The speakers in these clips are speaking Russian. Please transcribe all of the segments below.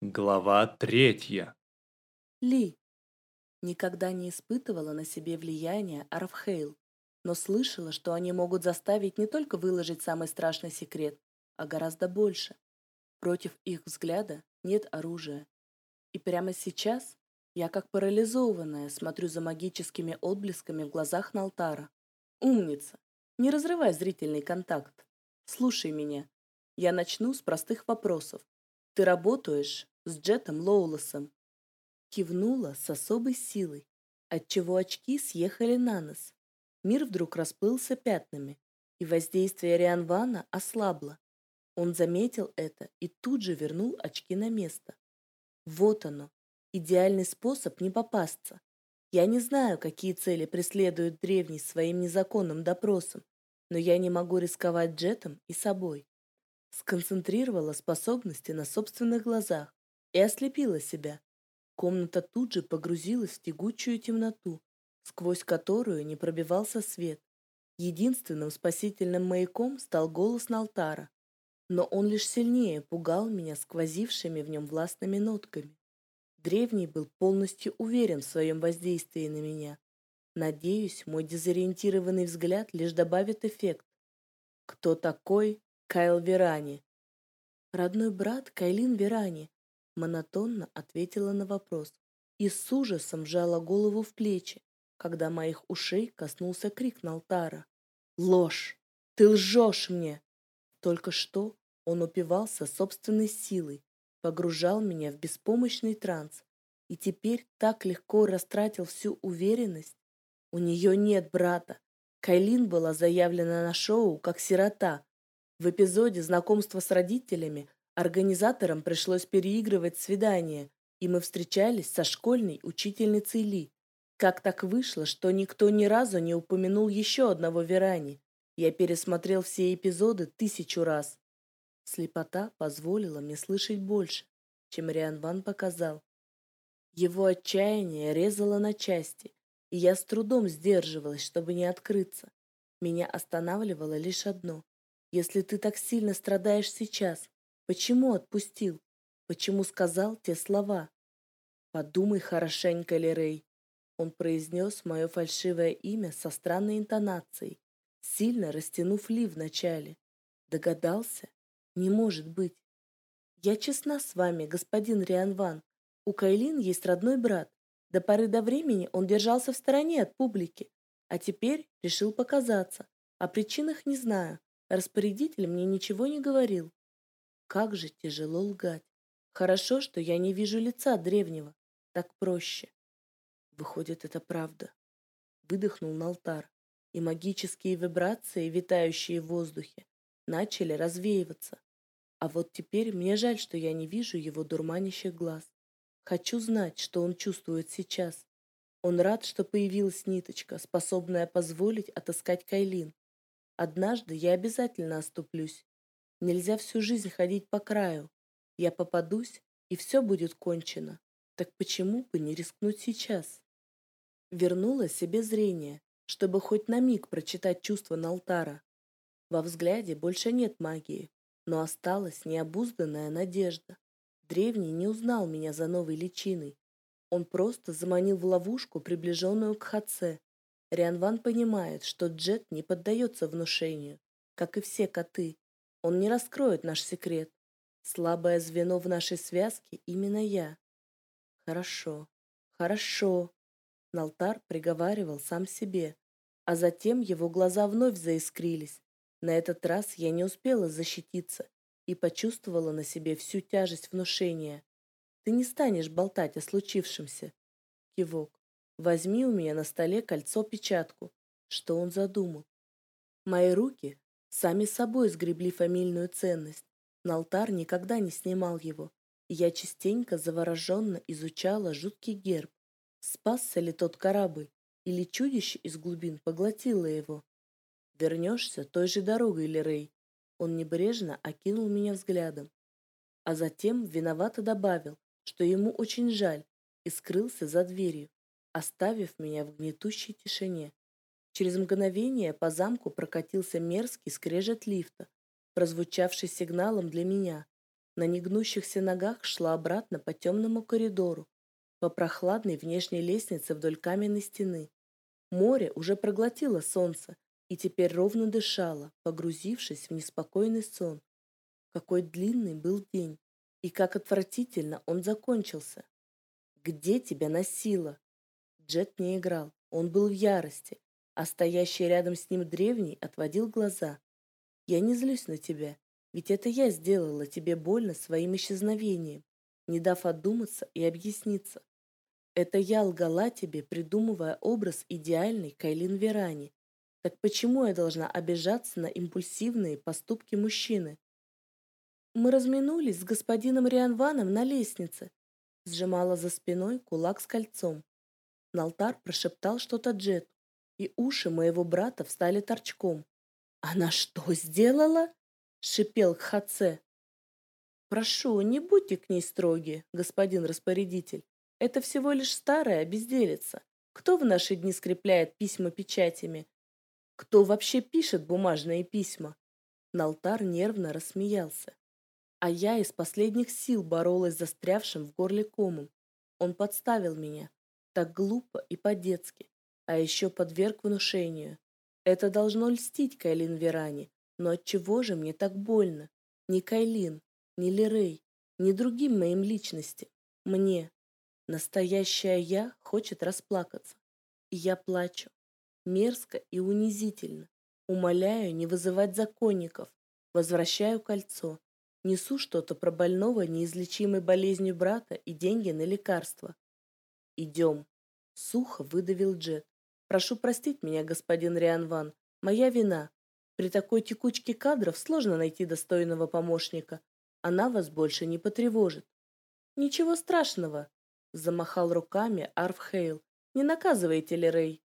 Глава третья. Ли. Никогда не испытывала на себе влияния Арфхейл, но слышала, что они могут заставить не только выложить самый страшный секрет, а гораздо больше. Против их взгляда нет оружия. И прямо сейчас я, как парализованная, смотрю за магическими отблесками в глазах Налтара. Умница! Не разрывай зрительный контакт. Слушай меня. Я начну с простых вопросов, ты работаешь с Джетом Лоулесом. Кивнула с особой силой, отчего очки съехали на нос. Мир вдруг расплылся пятнами, и воздействие Рианвана ослабло. Он заметил это и тут же вернул очки на место. Вот оно, идеальный способ не попасться. Я не знаю, какие цели преследует древний своим незаконным допросом, но я не могу рисковать Джетом и собой сконцентрировала способности на собственных глазах и ослепила себя. Комната тут же погрузилась в тягучую темноту, сквозь которую не пробивался свет. Единственным спасительным маяком стал голос Налтара, но он лишь сильнее пугал меня сквозившими в нем властными нотками. Древний был полностью уверен в своем воздействии на меня. Надеюсь, мой дезориентированный взгляд лишь добавит эффект. Кто такой, Кайл Верани. Родной брат Кайлин Верани монотонно ответила на вопрос и с ужасом вжала голову в плечи, когда моих ушей коснулся крик Налтара. «Ложь! Ты лжешь мне!» Только что он упивался собственной силой, погружал меня в беспомощный транс и теперь так легко растратил всю уверенность. У нее нет брата. Кайлин была заявлена на шоу как сирота, в эпизоде знакомства с родителями организаторам пришлось переигрывать свидание, и мы встречались со школьной учительницей Ли. Как так вышло, что никто ни разу не упомянул еще одного Верани? Я пересмотрел все эпизоды тысячу раз. Слепота позволила мне слышать больше, чем Риан Ван показал. Его отчаяние резало на части, и я с трудом сдерживалась, чтобы не открыться. Меня останавливало лишь одно если ты так сильно страдаешь сейчас, почему отпустил? Почему сказал те слова? Подумай хорошенько, Лерей. Он произнес мое фальшивое имя со странной интонацией, сильно растянув ли в начале. Догадался? Не может быть. Я честна с вами, господин Рианван. У Кайлин есть родной брат. До поры до времени он держался в стороне от публики, а теперь решил показаться. О причинах не знаю, Распорядитель мне ничего не говорил. Как же тяжело лгать. Хорошо, что я не вижу лица древнего. Так проще. Выходит, это правда. Выдохнул Налтар, и магические вибрации, витающие в воздухе, начали развеиваться. А вот теперь мне жаль, что я не вижу его дурманящих глаз. Хочу знать, что он чувствует сейчас. Он рад, что появилась ниточка, способная позволить отыскать Кайлин. Однажды я обязательно оступлюсь. Нельзя всю жизнь ходить по краю. Я попадусь, и все будет кончено. Так почему бы не рискнуть сейчас? Вернула себе зрение, чтобы хоть на миг прочитать чувства Налтара. Во взгляде больше нет магии, но осталась необузданная надежда. Древний не узнал меня за новой личиной. Он просто заманил в ловушку, приближенную к Хаце, Рианван понимает, что Джет не поддается внушению, как и все коты. Он не раскроет наш секрет. Слабое звено в нашей связке именно я. Хорошо, хорошо. Налтар приговаривал сам себе, а затем его глаза вновь заискрились. На этот раз я не успела защититься и почувствовала на себе всю тяжесть внушения. Ты не станешь болтать о случившемся. Кивок. Возьми у меня на столе кольцо-печатку. Что он задумал? Мои руки сами собой сгребли фамильную ценность. На алтарь никогда не снимал его, и я частенько завороженно изучала жуткий герб. Спасся ли тот корабль, или чудище из глубин поглотило его? Вернешься той же дорогой, Лерей. Он небрежно окинул меня взглядом, а затем виновато добавил, что ему очень жаль, и скрылся за дверью оставив меня в гнетущей тишине. Через мгновение по замку прокатился мерзкий скрежет лифта, прозвучавший сигналом для меня. На негнущихся ногах шла обратно по темному коридору, по прохладной внешней лестнице вдоль каменной стены. Море уже проглотило солнце и теперь ровно дышало, погрузившись в неспокойный сон. Какой длинный был день, и как отвратительно он закончился. «Где тебя носило?» Джет не играл, он был в ярости, а стоящий рядом с ним древний отводил глаза. «Я не злюсь на тебя, ведь это я сделала тебе больно своим исчезновением, не дав отдуматься и объясниться. Это я лгала тебе, придумывая образ идеальной Кайлин Верани. Так почему я должна обижаться на импульсивные поступки мужчины? Мы разминулись с господином Рианваном на лестнице. Сжимала за спиной кулак с кольцом. Налтар прошептал что-то Джету, и уши моего брата встали торчком. «Она что сделала?» — шипел Хаце. «Прошу, не будьте к ней строги, господин распорядитель. Это всего лишь старая безделица. Кто в наши дни скрепляет письма печатями? Кто вообще пишет бумажные письма?» Налтар нервно рассмеялся. А я из последних сил боролась застрявшим в горле комом. Он подставил меня. Так глупо и по-детски. А еще подверг внушению. Это должно льстить Кайлин Верани. Но от чего же мне так больно? Ни Кайлин, ни Лерей, ни другим моим личности. Мне. Настоящая я хочет расплакаться. И я плачу. Мерзко и унизительно. Умоляю не вызывать законников. Возвращаю кольцо. Несу что-то про больного неизлечимой болезнью брата и деньги на лекарства. Идем. Сухо выдавил Джет. Прошу простить меня, господин Рианван. Моя вина. При такой текучке кадров сложно найти достойного помощника. Она вас больше не потревожит. Ничего страшного, замахал руками Арфхейл. Не наказывайте ли Рэй?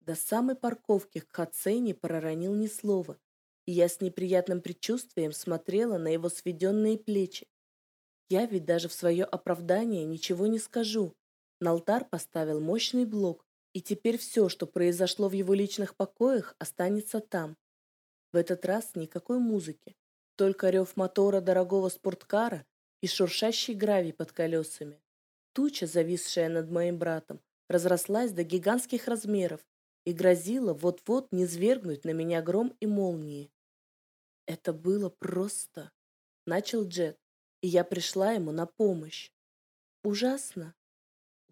До самой парковки к Хацене проронил ни слова, и я с неприятным предчувствием смотрела на его сведенные плечи. Я ведь даже в свое оправдание ничего не скажу. На алтарь поставил мощный блок, и теперь все, что произошло в его личных покоях, останется там. В этот раз никакой музыки, только рев мотора дорогого спорткара и шуршащий гравий под колесами. Туча, зависшая над моим братом, разрослась до гигантских размеров и грозила вот-вот низвергнуть на меня гром и молнии. Это было просто. Начал Джет, и я пришла ему на помощь. Ужасно.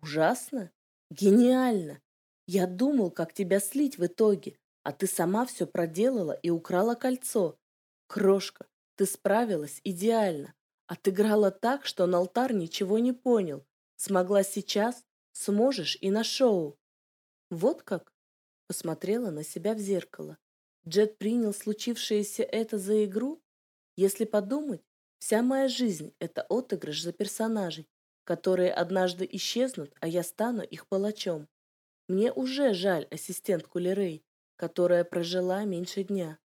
Ужасно? Гениально. Я думал, как тебя слить в итоге, а ты сама все проделала и украла кольцо. Крошка, ты справилась идеально. Отыграла так, что Налтар ничего не понял. Смогла сейчас, сможешь и на шоу. Вот как? Посмотрела на себя в зеркало. Джет принял случившееся это за игру? Если подумать, вся моя жизнь – это отыгрыш за персонажей, которые однажды исчезнут, а я стану их палачом. Мне уже жаль ассистентку Лерей, которая прожила меньше дня.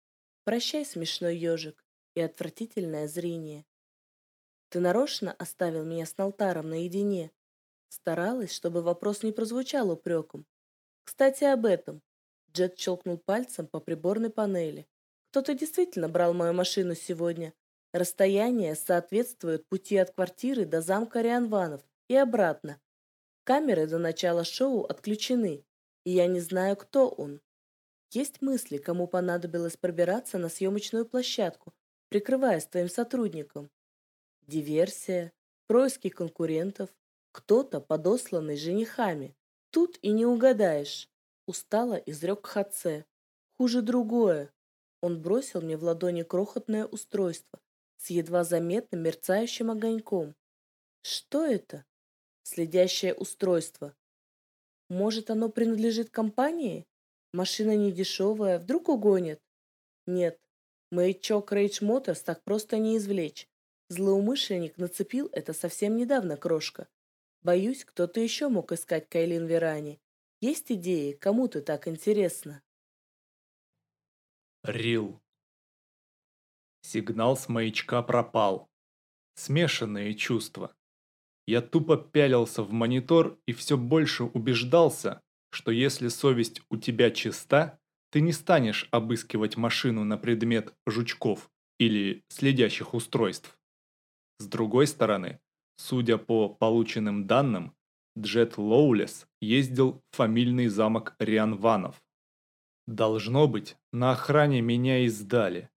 Прощай, смешной ежик и отвратительное зрение. Ты нарочно оставил меня с Налтаром наедине. Старалась, чтобы вопрос не прозвучал упреком. Кстати, об этом. Джет щелкнул пальцем по приборной панели. Кто-то действительно брал мою машину сегодня. Расстояние соответствует пути от квартиры до замка Рианванов и обратно. Камеры до начала шоу отключены, и я не знаю, кто он. Есть мысли, кому понадобилось пробираться на съемочную площадку, прикрываясь твоим сотрудником. Диверсия, происки конкурентов, кто-то подосланный женихами. Тут и не угадаешь. Устало изрек Хаце. Хуже другое. Он бросил мне в ладони крохотное устройство с едва заметным мерцающим огоньком. Что это? Следящее устройство. Может, оно принадлежит компании? Машина не дешевая, вдруг угонят? Нет, маячок Рейдж Моторс так просто не извлечь. Злоумышленник нацепил это совсем недавно, крошка. Боюсь, кто-то еще мог искать Кайлин Верани. Есть идеи, кому ты так интересно? Рил. Сигнал с маячка пропал. Смешанные чувства. Я тупо пялился в монитор и все больше убеждался, что если совесть у тебя чиста, ты не станешь обыскивать машину на предмет жучков или следящих устройств. С другой стороны, судя по полученным данным, Джет Лоулес ездил в фамильный замок Рианванов. Должно быть, на охране меня и сдали.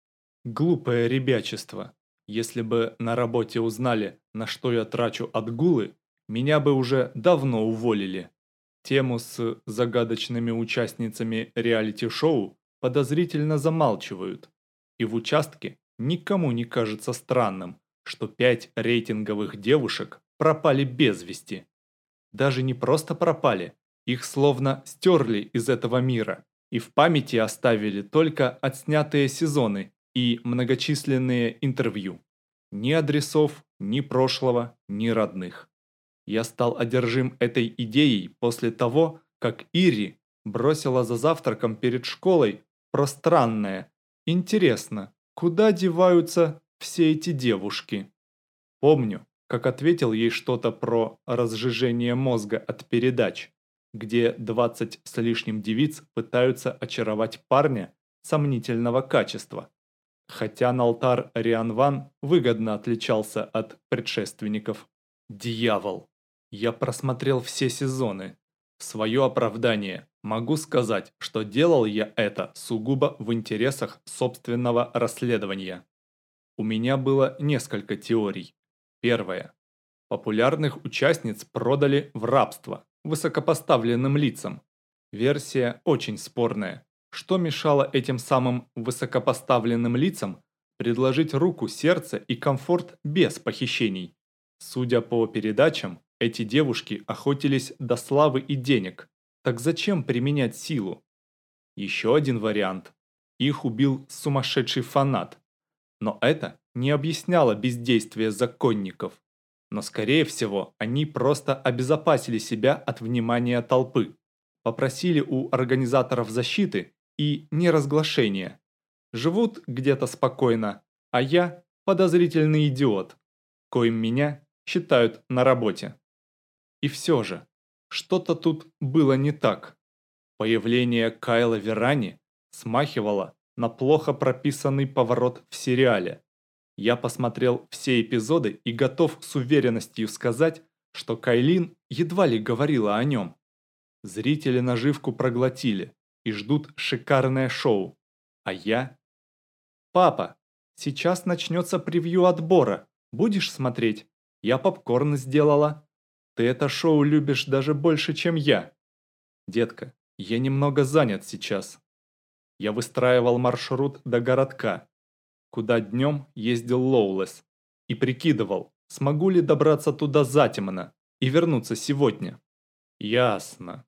Глупое ребячество. Если бы на работе узнали, на что я трачу отгулы, меня бы уже давно уволили. Тему с загадочными участницами реалити-шоу подозрительно замалчивают. И в участке никому не кажется странным, что пять рейтинговых девушек пропали без вести. Даже не просто пропали, их словно стерли из этого мира и в памяти оставили только отснятые сезоны и многочисленные интервью. Ни адресов, ни прошлого, ни родных. Я стал одержим этой идеей после того, как Ири бросила за завтраком перед школой пространное. Интересно, куда деваются все эти девушки? Помню, как ответил ей что-то про разжижение мозга от передач, где 20 с лишним девиц пытаются очаровать парня сомнительного качества. Хотя Налтар Рианван выгодно отличался от предшественников. Дьявол! Я просмотрел все сезоны. В свое оправдание могу сказать, что делал я это сугубо в интересах собственного расследования. У меня было несколько теорий. Первое. Популярных участниц продали в рабство высокопоставленным лицам. Версия очень спорная. Что мешало этим самым высокопоставленным лицам предложить руку, сердце и комфорт без похищений? Судя по передачам, эти девушки охотились до славы и денег. Так зачем применять силу? Еще один вариант. Их убил сумасшедший фанат. Но это не объясняло бездействие законников. Но скорее всего, они просто обезопасили себя от внимания толпы. Попросили у организаторов защиты и неразглашения. Живут где-то спокойно, а я подозрительный идиот, коим меня считают на работе. И все же, что-то тут было не так. Появление Кайла Верани смахивало на плохо прописанный поворот в сериале. Я посмотрел все эпизоды и готов с уверенностью сказать, что Кайлин едва ли говорила о нем. Зрители наживку проглотили и ждут шикарное шоу. А я? Папа, сейчас начнется превью отбора. Будешь смотреть? Я попкорн сделала. Ты это шоу любишь даже больше, чем я. Детка, я немного занят сейчас. Я выстраивал маршрут до городка, куда днем ездил Лоулес, и прикидывал, смогу ли добраться туда затемно и вернуться сегодня. Ясно.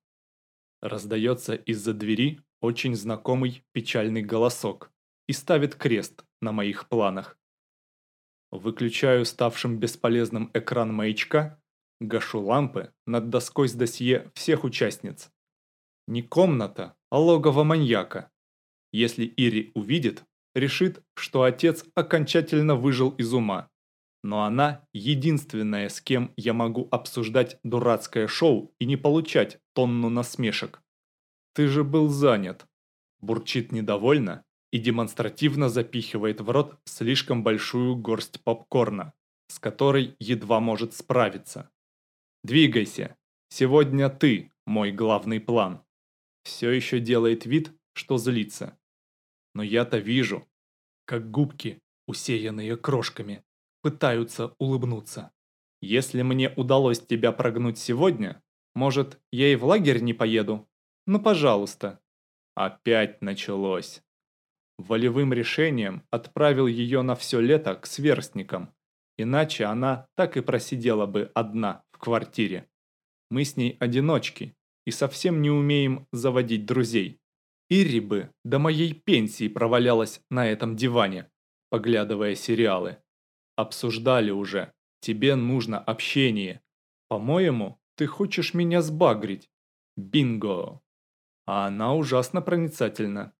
Раздается из-за двери очень знакомый печальный голосок и ставит крест на моих планах. Выключаю ставшим бесполезным экран маячка Гашу лампы над доской с досье всех участниц. Не комната, а логово маньяка. Если Ири увидит, решит, что отец окончательно выжил из ума. Но она единственная, с кем я могу обсуждать дурацкое шоу и не получать тонну насмешек. «Ты же был занят», – бурчит недовольно и демонстративно запихивает в рот слишком большую горсть попкорна, с которой едва может справиться. Двигайся. Сегодня ты мой главный план. Все еще делает вид, что злится. Но я-то вижу, как губки, усеянные крошками, пытаются улыбнуться. Если мне удалось тебя прогнуть сегодня, может, я и в лагерь не поеду? Ну, пожалуйста. Опять началось. Волевым решением отправил ее на все лето к сверстникам, иначе она так и просидела бы одна квартире. Мы с ней одиночки и совсем не умеем заводить друзей. Ирри бы до моей пенсии провалялась на этом диване, поглядывая сериалы. Обсуждали уже, тебе нужно общение. По-моему, ты хочешь меня сбагрить. Бинго. А она ужасно проницательна.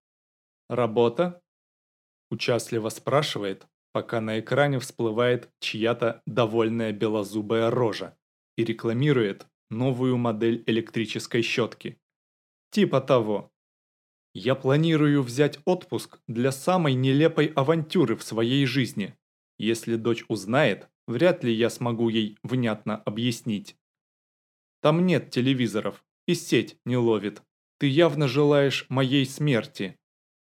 Работа? Участливо спрашивает, пока на экране всплывает чья-то довольная белозубая рожа и рекламирует новую модель электрической щетки. Типа того. Я планирую взять отпуск для самой нелепой авантюры в своей жизни. Если дочь узнает, вряд ли я смогу ей внятно объяснить. Там нет телевизоров, и сеть не ловит. Ты явно желаешь моей смерти.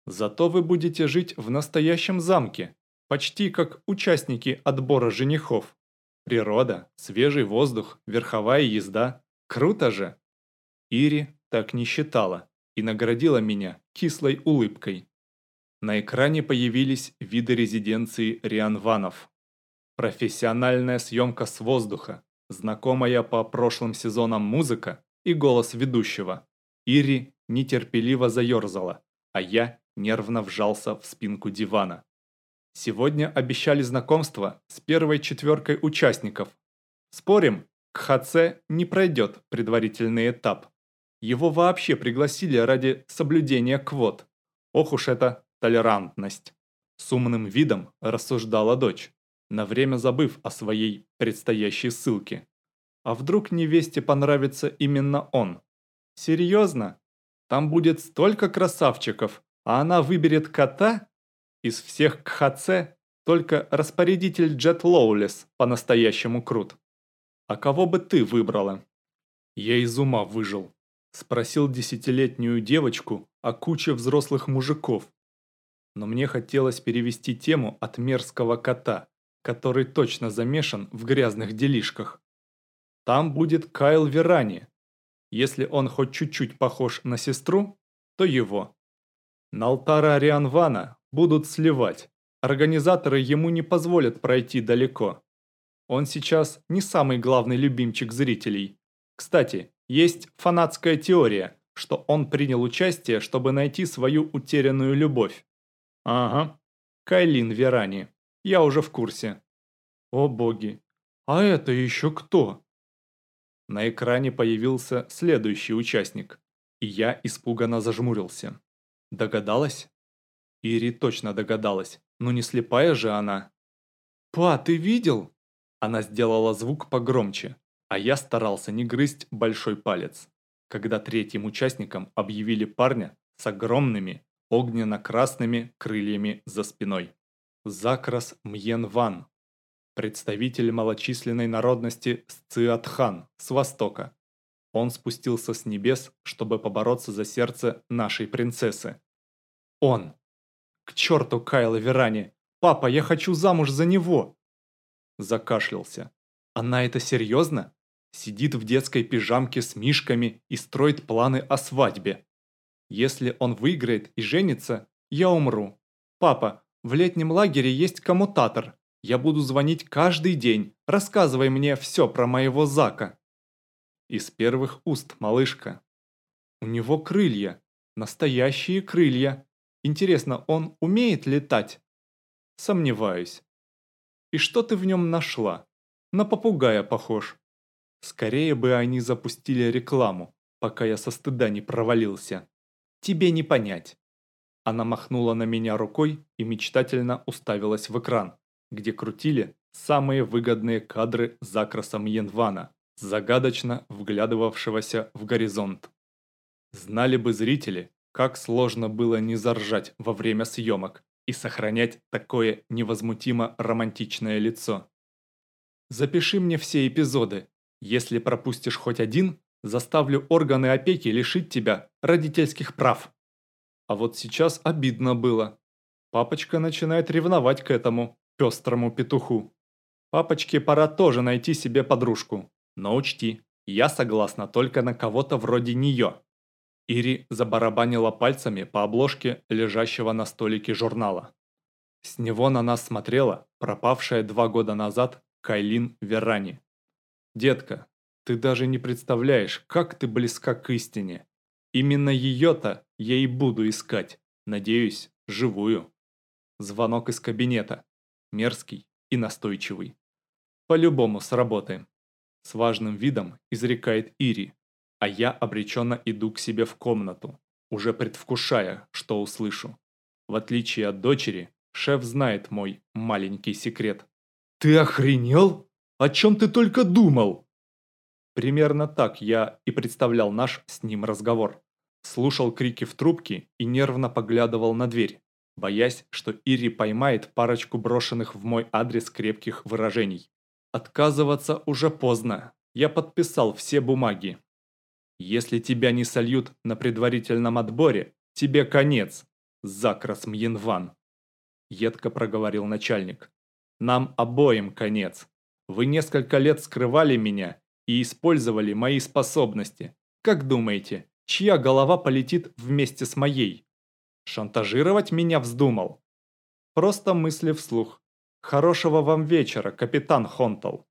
Зато вы будете жить в настоящем замке, почти как участники отбора женихов. Природа, свежий воздух, верховая езда. Круто же! Ири так не считала и наградила меня кислой улыбкой. На экране появились виды резиденции Рианванов. Профессиональная съемка с воздуха, знакомая по прошлым сезонам музыка и голос ведущего. Ири нетерпеливо заерзала, а я нервно вжался в спинку дивана. Сегодня обещали знакомство с первой четверкой участников. Спорим, КХЦ не пройдет предварительный этап. Его вообще пригласили ради соблюдения квот. Ох уж это толерантность. С умным видом рассуждала дочь, на время забыв о своей предстоящей ссылке. А вдруг невесте понравится именно он? Серьезно? Там будет столько красавчиков, а она выберет кота? Из всех КХЦ только распорядитель Джет Лоулес по-настоящему крут. А кого бы ты выбрала? Я из ума выжил. Спросил десятилетнюю девочку о куче взрослых мужиков. Но мне хотелось перевести тему от мерзкого кота, который точно замешан в грязных делишках. Там будет Кайл Верани. Если он хоть чуть-чуть похож на сестру, то его. Налтара Арианвана будут сливать. Организаторы ему не позволят пройти далеко. Он сейчас не самый главный любимчик зрителей. Кстати, есть фанатская теория, что он принял участие, чтобы найти свою утерянную любовь. Ага, Кайлин Верани. Я уже в курсе. О боги, а это еще кто? На экране появился следующий участник, и я испуганно зажмурился. Догадалась? Ири точно догадалась, но не слепая же она. «Па, ты видел?» Она сделала звук погромче, а я старался не грызть большой палец, когда третьим участником объявили парня с огромными огненно-красными крыльями за спиной. Закрас Мьенван, представитель малочисленной народности Сциатхан с востока. Он спустился с небес, чтобы побороться за сердце нашей принцессы. Он! К черту Кайла Верани! Папа, я хочу замуж за него!» Закашлялся. «Она это серьезно? Сидит в детской пижамке с мишками и строит планы о свадьбе. Если он выиграет и женится, я умру. Папа, в летнем лагере есть коммутатор. Я буду звонить каждый день. Рассказывай мне все про моего Зака». Из первых уст, малышка. У него крылья. Настоящие крылья. Интересно, он умеет летать? Сомневаюсь. И что ты в нем нашла? На попугая похож. Скорее бы они запустили рекламу, пока я со стыда не провалился. Тебе не понять. Она махнула на меня рукой и мечтательно уставилась в экран, где крутили самые выгодные кадры закрасом Янвана, загадочно вглядывавшегося в горизонт. Знали бы зрители, как сложно было не заржать во время съемок и сохранять такое невозмутимо романтичное лицо. Запиши мне все эпизоды. Если пропустишь хоть один, заставлю органы опеки лишить тебя родительских прав. А вот сейчас обидно было. Папочка начинает ревновать к этому пестрому петуху. Папочке пора тоже найти себе подружку. Но учти, я согласна только на кого-то вроде нее. Ири забарабанила пальцами по обложке лежащего на столике журнала. С него на нас смотрела пропавшая два года назад Кайлин Верани. «Детка, ты даже не представляешь, как ты близка к истине. Именно ее-то я и буду искать. Надеюсь, живую». Звонок из кабинета. Мерзкий и настойчивый. По-любому сработаем. С важным видом изрекает Ири, а я обреченно иду к себе в комнату, уже предвкушая, что услышу. В отличие от дочери, шеф знает мой маленький секрет. «Ты охренел? О чем ты только думал?» Примерно так я и представлял наш с ним разговор. Слушал крики в трубке и нервно поглядывал на дверь, боясь, что Ири поймает парочку брошенных в мой адрес крепких выражений. Отказываться уже поздно. Я подписал все бумаги. Если тебя не сольют на предварительном отборе, тебе конец, Закрас Мьенван. Едко проговорил начальник. Нам обоим конец. Вы несколько лет скрывали меня и использовали мои способности. Как думаете, чья голова полетит вместе с моей? Шантажировать меня вздумал? Просто мысли вслух. Хорошего вам вечера, капитан Хонтал.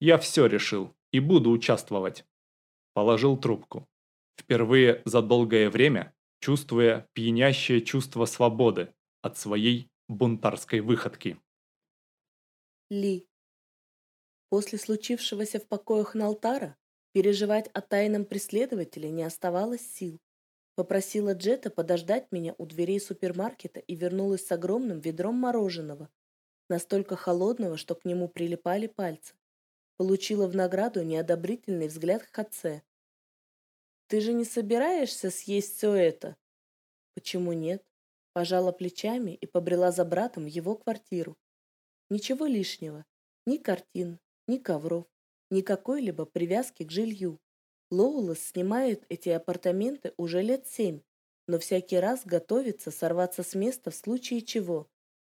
Я все решил и буду участвовать. Положил трубку. Впервые за долгое время чувствуя пьянящее чувство свободы от своей бунтарской выходки. Ли. После случившегося в покоях Налтара переживать о тайном преследователе не оставалось сил. Попросила Джета подождать меня у дверей супермаркета и вернулась с огромным ведром мороженого, настолько холодного, что к нему прилипали пальцы. Получила в награду неодобрительный взгляд Хатсе. «Ты же не собираешься съесть все это?» «Почему нет?» Пожала плечами и побрела за братом в его квартиру. Ничего лишнего. Ни картин, ни ковров, ни какой-либо привязки к жилью. Лоулас снимает эти апартаменты уже лет семь, но всякий раз готовится сорваться с места в случае чего.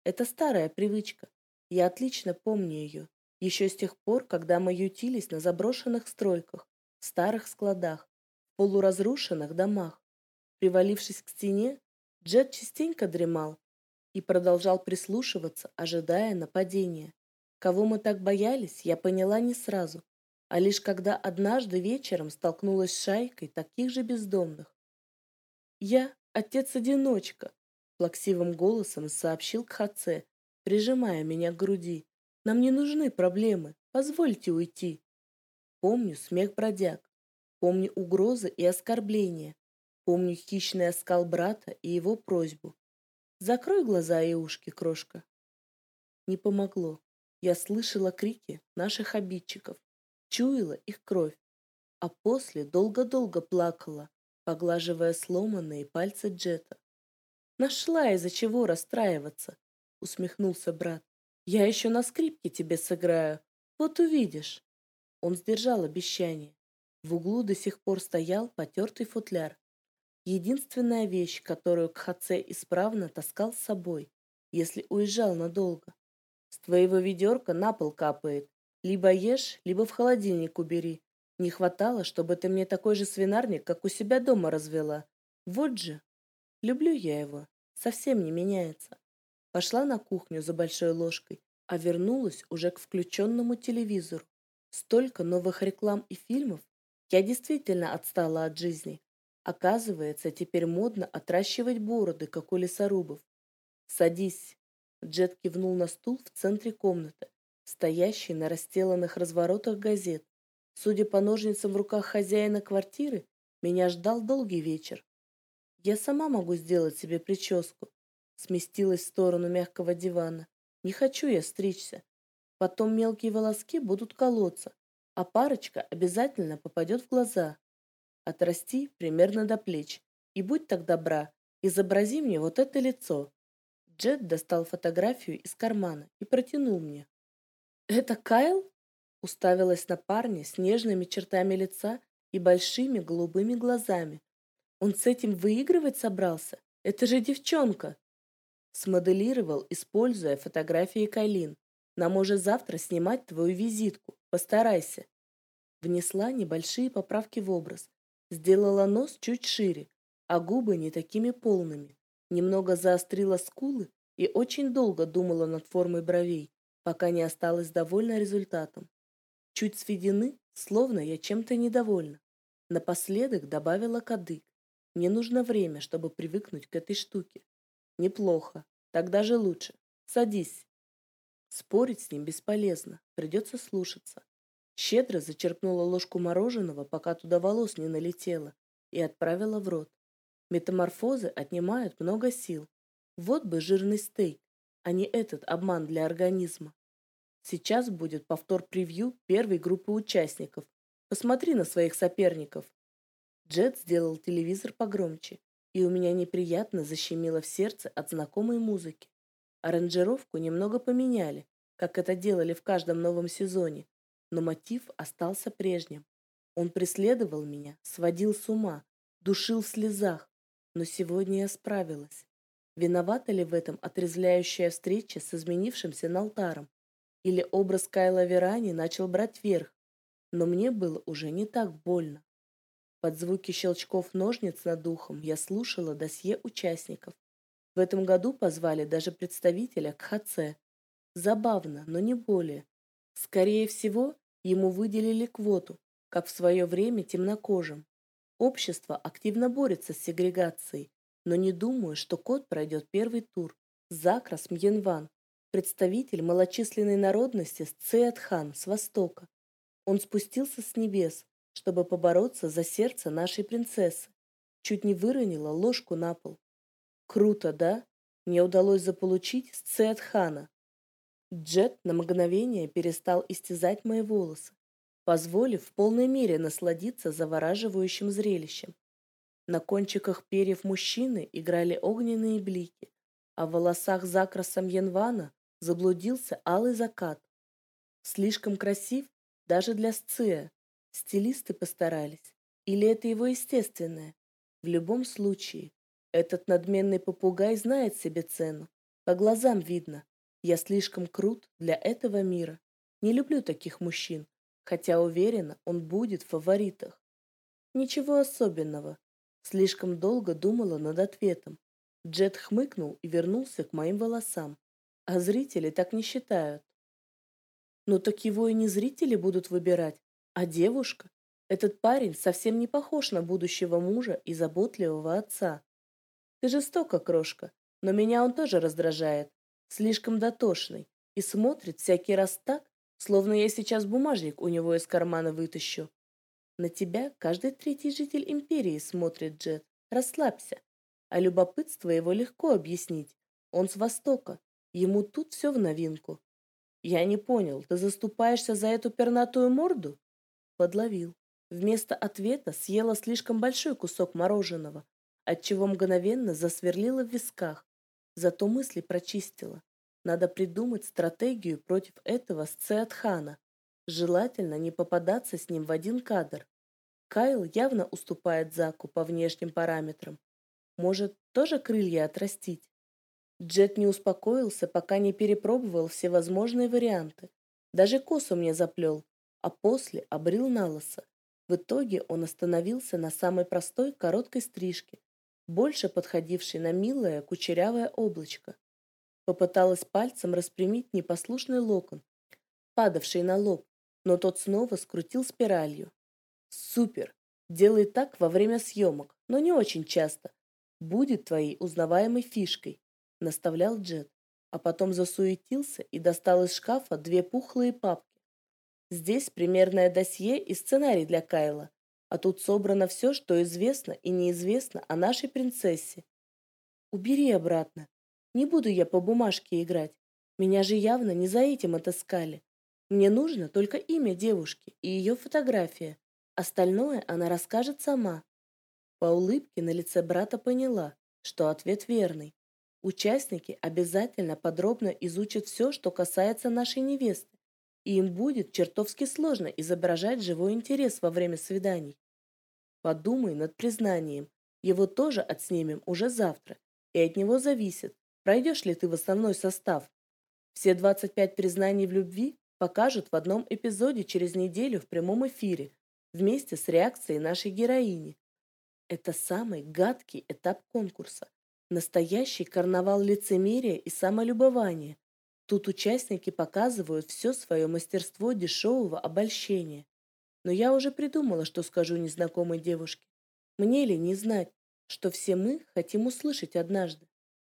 Это старая привычка. Я отлично помню ее. Еще с тех пор, когда мы ютились на заброшенных стройках, в старых складах, в полуразрушенных домах. Привалившись к стене, Джет частенько дремал и продолжал прислушиваться, ожидая нападения. Кого мы так боялись, я поняла не сразу, а лишь когда однажды вечером столкнулась с шайкой таких же бездомных. «Я отец-одиночка», — плаксивым голосом сообщил Кхаце, прижимая меня к груди. «Нам не нужны проблемы, позвольте уйти». Помню смех бродяг, помню угрозы и оскорбления, Помню хищный оскал брата и его просьбу. «Закрой глаза и ушки, крошка». Не помогло. Я слышала крики наших обидчиков, чуяла их кровь, а после долго-долго плакала, поглаживая сломанные пальцы Джета. «Нашла из-за чего расстраиваться», — усмехнулся брат. «Я еще на скрипке тебе сыграю, вот увидишь». Он сдержал обещание. В углу до сих пор стоял потертый футляр, Единственная вещь, которую Кхаце исправно таскал с собой, если уезжал надолго. С твоего ведерка на пол капает. Либо ешь, либо в холодильник убери. Не хватало, чтобы ты мне такой же свинарник, как у себя дома развела. Вот же. Люблю я его. Совсем не меняется. Пошла на кухню за большой ложкой, а вернулась уже к включенному телевизору. Столько новых реклам и фильмов. Я действительно отстала от жизни. Оказывается, теперь модно отращивать бороды, как у лесорубов. «Садись!» Джет кивнул на стул в центре комнаты, стоящий на расстеленных разворотах газет. Судя по ножницам в руках хозяина квартиры, меня ждал долгий вечер. «Я сама могу сделать себе прическу», сместилась в сторону мягкого дивана. «Не хочу я стричься. Потом мелкие волоски будут колоться, а парочка обязательно попадет в глаза отрасти примерно до плеч. И будь так добра, изобрази мне вот это лицо. Джет достал фотографию из кармана и протянул мне. «Это Кайл?» Уставилась на парня с нежными чертами лица и большими голубыми глазами. «Он с этим выигрывать собрался? Это же девчонка!» Смоделировал, используя фотографии Кайлин. «Нам уже завтра снимать твою визитку. Постарайся!» Внесла небольшие поправки в образ, Сделала нос чуть шире, а губы не такими полными. Немного заострила скулы и очень долго думала над формой бровей, пока не осталась довольна результатом. Чуть сведены, словно я чем-то недовольна. Напоследок добавила кадык. Мне нужно время, чтобы привыкнуть к этой штуке. Неплохо, так даже лучше. Садись. Спорить с ним бесполезно, придется слушаться. Щедро зачерпнула ложку мороженого, пока туда волос не налетело, и отправила в рот. Метаморфозы отнимают много сил. Вот бы жирный стейк, а не этот обман для организма. Сейчас будет повтор превью первой группы участников. Посмотри на своих соперников. Джет сделал телевизор погромче, и у меня неприятно защемило в сердце от знакомой музыки. Аранжировку немного поменяли, как это делали в каждом новом сезоне, но мотив остался прежним. Он преследовал меня, сводил с ума, душил в слезах, но сегодня я справилась. Виновата ли в этом отрезвляющая встреча с изменившимся Налтаром? Или образ Кайла Верани начал брать верх? Но мне было уже не так больно. Под звуки щелчков ножниц над духом я слушала досье участников. В этом году позвали даже представителя КХЦ. Забавно, но не более. Скорее всего, ему выделили квоту, как в свое время темнокожим. Общество активно борется с сегрегацией, но не думаю, что кот пройдет первый тур. Закрас Мьенван, представитель малочисленной народности с Цеатхан с востока. Он спустился с небес, чтобы побороться за сердце нашей принцессы. Чуть не выронила ложку на пол. Круто, да? Мне удалось заполучить с Цеатхана. Джет на мгновение перестал истязать мои волосы, позволив в полной мере насладиться завораживающим зрелищем. На кончиках перьев мужчины играли огненные блики, а в волосах закрасом Янвана заблудился алый закат. Слишком красив даже для сция. Стилисты постарались. Или это его естественное? В любом случае, этот надменный попугай знает себе цену. По глазам видно. Я слишком крут для этого мира. Не люблю таких мужчин, хотя уверена, он будет в фаворитах. Ничего особенного. Слишком долго думала над ответом. Джет хмыкнул и вернулся к моим волосам. А зрители так не считают. Но «Ну так его и не зрители будут выбирать, а девушка. Этот парень совсем не похож на будущего мужа и заботливого отца. Ты жестока, крошка, но меня он тоже раздражает. Слишком дотошный и смотрит всякий раз так, словно я сейчас бумажник у него из кармана вытащу. На тебя каждый третий житель империи смотрит, Джет. Расслабься. А любопытство его легко объяснить. Он с Востока. Ему тут все в новинку. Я не понял, ты заступаешься за эту пернатую морду? Подловил. Вместо ответа съела слишком большой кусок мороженого, отчего мгновенно засверлила в висках. Зато мысли прочистила. Надо придумать стратегию против этого Сцеатхана. Желательно не попадаться с ним в один кадр. Кайл явно уступает Заку по внешним параметрам. Может, тоже крылья отрастить? Джет не успокоился, пока не перепробовал все возможные варианты. Даже косу мне заплел, а после обрил на лысо. В итоге он остановился на самой простой короткой стрижке, больше подходившей на милое кучерявое облачко. Попыталась пальцем распрямить непослушный локон, падавший на лоб, но тот снова скрутил спиралью. Супер! Делай так во время съемок, но не очень часто. Будет твоей узнаваемой фишкой, наставлял Джет, а потом засуетился и достал из шкафа две пухлые папки. Здесь примерное досье и сценарий для Кайла, а тут собрано все, что известно и неизвестно о нашей принцессе. Убери обратно. Не буду я по бумажке играть. Меня же явно не за этим отыскали. Мне нужно только имя девушки и ее фотография. Остальное она расскажет сама. По улыбке на лице брата поняла, что ответ верный. Участники обязательно подробно изучат все, что касается нашей невесты, и им будет чертовски сложно изображать живой интерес во время свиданий. Подумай над признанием. Его тоже отснимем уже завтра, и от него зависит, пройдешь ли ты в основной состав. Все 25 признаний в любви покажут в одном эпизоде через неделю в прямом эфире, вместе с реакцией нашей героини. Это самый гадкий этап конкурса. Настоящий карнавал лицемерия и самолюбования. Тут участники показывают все свое мастерство дешевого обольщения. Но я уже придумала, что скажу незнакомой девушке. Мне ли не знать, что все мы хотим услышать однажды?